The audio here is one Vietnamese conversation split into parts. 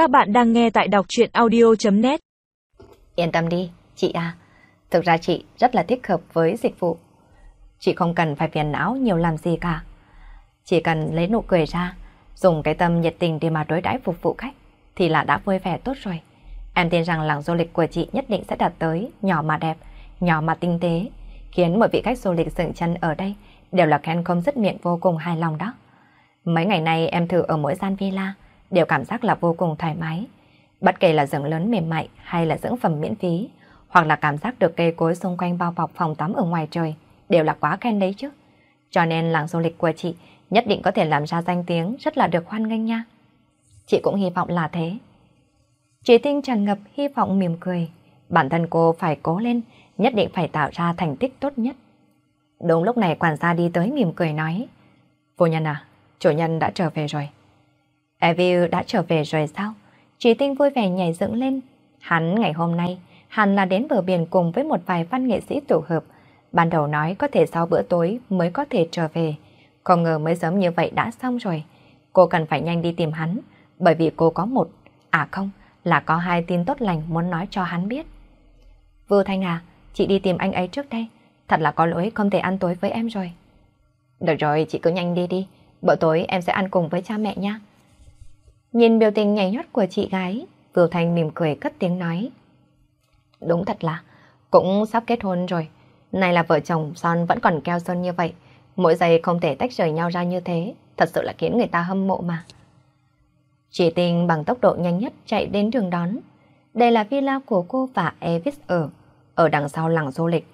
Các bạn đang nghe tại đọc chuyện audio.net Yên tâm đi, chị à. Thực ra chị rất là thích hợp với dịch vụ. Chị không cần phải phiền não nhiều làm gì cả. Chỉ cần lấy nụ cười ra, dùng cái tâm nhiệt tình để mà đối đãi phục vụ khách, thì là đã vui vẻ tốt rồi. Em tin rằng làng du lịch của chị nhất định sẽ đạt tới nhỏ mà đẹp, nhỏ mà tinh tế, khiến mọi vị khách du lịch dựng chân ở đây đều là khen không dứt miệng vô cùng hài lòng đó. Mấy ngày nay em thử ở mỗi gian villa, đều cảm giác là vô cùng thoải mái. Bất kể là dưỡng lớn mềm mại hay là dưỡng phẩm miễn phí, hoặc là cảm giác được cây cối xung quanh bao bọc phòng tắm ở ngoài trời, đều là quá khen đấy chứ. Cho nên làng du lịch của chị nhất định có thể làm ra danh tiếng rất là được hoan nghênh nha. Chị cũng hy vọng là thế. Chị Tinh tràn ngập hy vọng mỉm cười. Bản thân cô phải cố lên, nhất định phải tạo ra thành tích tốt nhất. Đúng lúc này quản gia đi tới mỉm cười nói. Vô nhân à, chủ nhân đã trở về rồi. Evil đã trở về rồi sao? Chị Tinh vui vẻ nhảy dựng lên. Hắn ngày hôm nay, hắn là đến bờ biển cùng với một vài văn nghệ sĩ tổ hợp. Ban đầu nói có thể sau bữa tối mới có thể trở về. Không ngờ mới sớm như vậy đã xong rồi. Cô cần phải nhanh đi tìm hắn, bởi vì cô có một, à không, là có hai tin tốt lành muốn nói cho hắn biết. Vư Thanh à, chị đi tìm anh ấy trước đây. Thật là có lỗi không thể ăn tối với em rồi. Được rồi, chị cứ nhanh đi đi. Bữa tối em sẽ ăn cùng với cha mẹ nha. Nhìn biểu tình nhảy nhót của chị gái, Vưu Thanh mỉm cười cất tiếng nói. Đúng thật là, cũng sắp kết hôn rồi. Này là vợ chồng son vẫn còn keo sơn như vậy. Mỗi giây không thể tách rời nhau ra như thế. Thật sự là khiến người ta hâm mộ mà. Chị Tình bằng tốc độ nhanh nhất chạy đến đường đón. Đây là villa của cô và Evis ở. Ở đằng sau làng du lịch.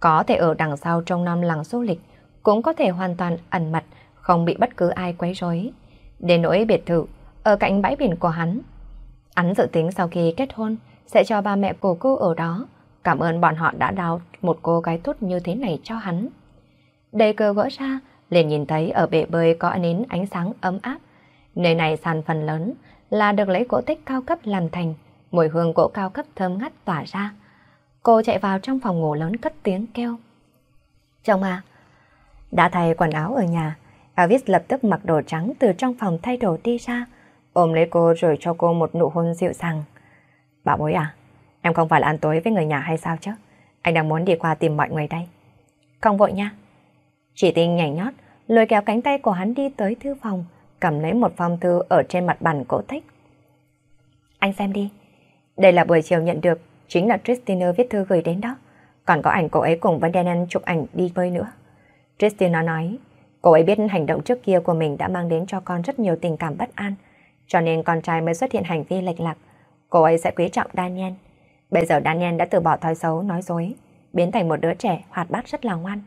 Có thể ở đằng sau trong năm làng du lịch. Cũng có thể hoàn toàn ẩn mật, không bị bất cứ ai quấy rối. Đến nỗi biệt thự, ở cạnh bãi biển của hắn. Hắn dự tính sau khi kết hôn sẽ cho ba mẹ của cô ở đó. Cảm ơn bọn họ đã đào một cô gái tốt như thế này cho hắn. Đầy cờ gỡ ra, liền nhìn thấy ở bể bơi có nến ánh sáng ấm áp. Nơi này sàn phần lớn là được lấy gỗ tích cao cấp làm thành, mùi hương gỗ cao cấp thơm ngát tỏa ra. Cô chạy vào trong phòng ngủ lớn cất tiếng kêu. Chồng à, đã thay quần áo ở nhà, Elvis lập tức mặc đồ trắng từ trong phòng thay đồ đi ra, ôm lấy cô rồi cho cô một nụ hôn dịu dàng. Bảo bối à, em không phải là ăn tối với người nhà hay sao chứ? Anh đang muốn đi qua tìm mọi người đây. Không vội nha. Chỉ tinh nhảy nhót, lôi kéo cánh tay của hắn đi tới thư phòng, cầm lấy một phong thư ở trên mặt bàn cổ tích. Anh xem đi. Đây là buổi chiều nhận được, chính là Christina viết thư gửi đến đó. Còn có ảnh cô ấy cùng với Danan chụp ảnh đi bơi nữa. Christina nói, cô ấy biết hành động trước kia của mình đã mang đến cho con rất nhiều tình cảm bất an, cho nên con trai mới xuất hiện hành vi lệch lạc. Cô ấy sẽ quý trọng Daniel. Bây giờ Daniel đã từ bỏ thói xấu, nói dối, biến thành một đứa trẻ hoạt bát rất là ngoan.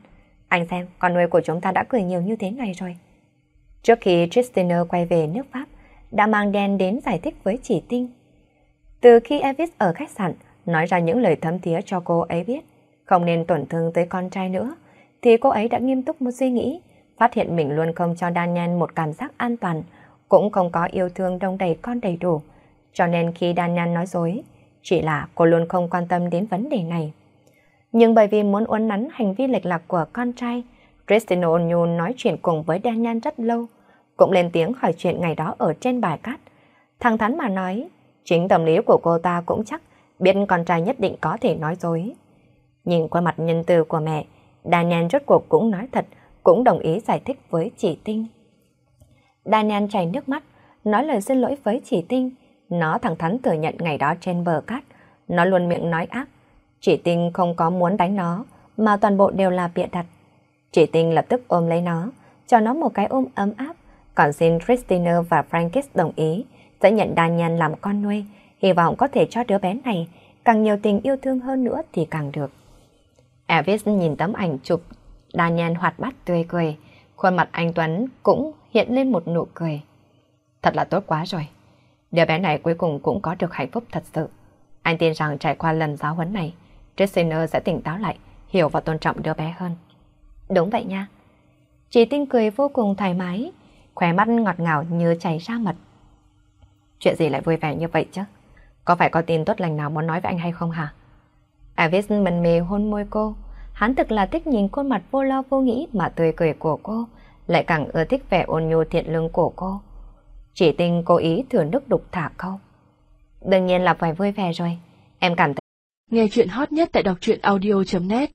Anh xem, con nuôi của chúng ta đã cười nhiều như thế này rồi. Trước khi Tristina quay về nước Pháp, đã mang đen đến giải thích với chỉ tinh. Từ khi Elvis ở khách sạn, nói ra những lời thấm thía cho cô ấy biết, không nên tổn thương tới con trai nữa, thì cô ấy đã nghiêm túc một suy nghĩ, phát hiện mình luôn không cho Daniel một cảm giác an toàn, cũng không có yêu thương đông đầy con đầy đủ. Cho nên khi Daniel nói dối, chỉ là cô luôn không quan tâm đến vấn đề này. Nhưng bởi vì muốn uốn nắn hành vi lệch lạc của con trai, Christina nhu nói chuyện cùng với Daniel rất lâu, cũng lên tiếng hỏi chuyện ngày đó ở trên bài cát. Thẳng Thắn mà nói, chính tâm lý của cô ta cũng chắc biết con trai nhất định có thể nói dối. Nhìn qua mặt nhân từ của mẹ, Daniel rốt cuộc cũng nói thật, cũng đồng ý giải thích với chị Tinh. Daniel chảy nước mắt, nói lời xin lỗi với chỉ tinh. Nó thẳng thắn thừa nhận ngày đó trên bờ cát. Nó luôn miệng nói ác. Chỉ tinh không có muốn đánh nó, mà toàn bộ đều là bịa đặt. Chỉ tinh lập tức ôm lấy nó, cho nó một cái ôm ấm áp. Còn xin Christina và Frankis đồng ý sẽ nhận Daniel làm con nuôi. Hy vọng có thể cho đứa bé này càng nhiều tình yêu thương hơn nữa thì càng được. Elvis nhìn tấm ảnh chụp Daniel hoạt bát tươi cười. Khuôn mặt anh Tuấn cũng hiện lên một nụ cười. Thật là tốt quá rồi. Đứa bé này cuối cùng cũng có được hạnh phúc thật sự. Anh tin rằng trải qua lần giáo huấn này, Tressiner sẽ tỉnh táo lại, hiểu và tôn trọng đứa bé hơn. Đúng vậy nha. Chị Tinh cười vô cùng thoải mái, khóe mắt ngọt ngào như chảy ra mật. Chuyện gì lại vui vẻ như vậy chứ? Có phải có tin tốt lành nào muốn nói với anh hay không hả? Avis mần mề hôn môi cô. Hắn thực là thích nhìn khuôn mặt vô lo vô nghĩ mà tươi cười của cô, lại càng ưa thích vẻ ôn nhu thiện lương của cô. Chỉ tinh cố ý thừa nước đục thả câu. Đương nhiên là phải vui vẻ rồi. Em cảm thấy... Nghe chuyện hot nhất tại đọc truyện audio.net